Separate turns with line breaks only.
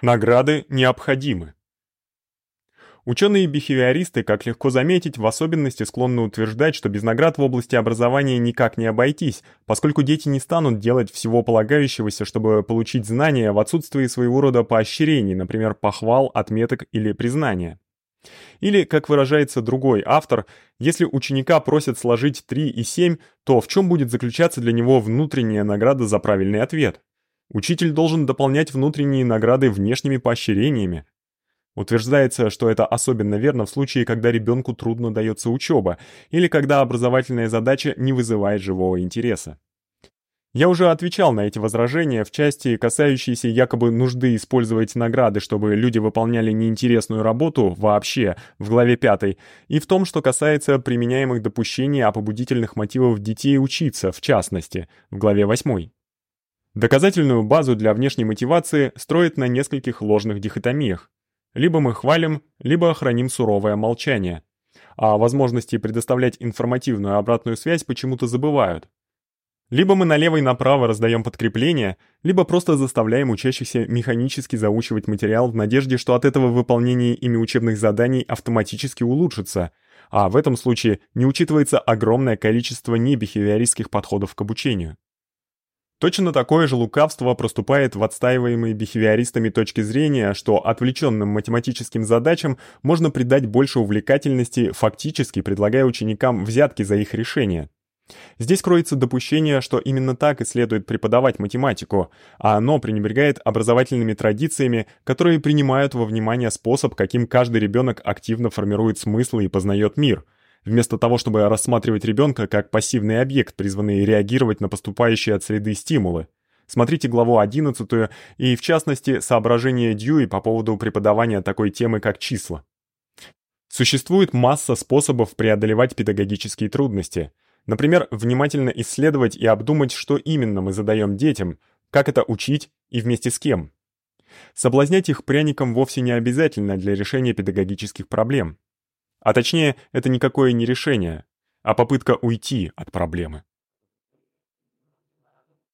Награды необходимы. Ученые-бихевиористы, как легко заметить, в особенности склонны утверждать, что без наград в области образования никак не обойтись, поскольку дети не станут делать всего полагающегося, чтобы получить знания в отсутствии своего рода поощрений, например, похвал, отметок или признания. Или, как выражается другой автор, если ученика просят сложить 3 и 7, то в чем будет заключаться для него внутренняя награда за правильный ответ? Учитель должен дополнять внутренние награды внешними поощрениями. Утверждается, что это особенно верно в случае, когда ребенку трудно дается учеба или когда образовательная задача не вызывает живого интереса. Я уже отвечал на эти возражения в части, касающейся якобы нужды использовать награды, чтобы люди выполняли неинтересную работу вообще, в главе 5, и в том, что касается применяемых допущений о побудительных мотивах детей учиться, в частности, в главе 8. Доказательную базу для внешней мотивации строят на нескольких ложных дихотомиях. Либо мы хвалим, либо храним суровое молчание. А возможности предоставлять информативную обратную связь почему-то забывают. Либо мы налево и направо раздаем подкрепления, либо просто заставляем учащихся механически заучивать материал в надежде, что от этого выполнение ими учебных заданий автоматически улучшится, а в этом случае не учитывается огромное количество небихевиористских подходов к обучению. Точно такое же лукавство проступает в отстаиваемой бихевиористами точке зрения, что отвлечённым математическим задачам можно придать больше увлекательности, фактически предлагая ученикам взятки за их решение. Здесь кроется допущение, что именно так и следует преподавать математику, а оно пренебрегает образовательными традициями, которые принимают во внимание способ, каким каждый ребёнок активно формирует смыслы и познаёт мир – вместо того, чтобы рассматривать ребенка как пассивный объект, призванный реагировать на поступающие от среды стимулы. Смотрите главу 11 и, в частности, соображения Дьюи по поводу преподавания такой темы, как числа. Существует масса способов преодолевать педагогические трудности. Например, внимательно исследовать и обдумать, что именно мы задаем детям, как это учить и вместе с кем. Соблазнять их пряником вовсе не обязательно для решения педагогических проблем. А точнее, это никакое не решение, а попытка уйти от проблемы.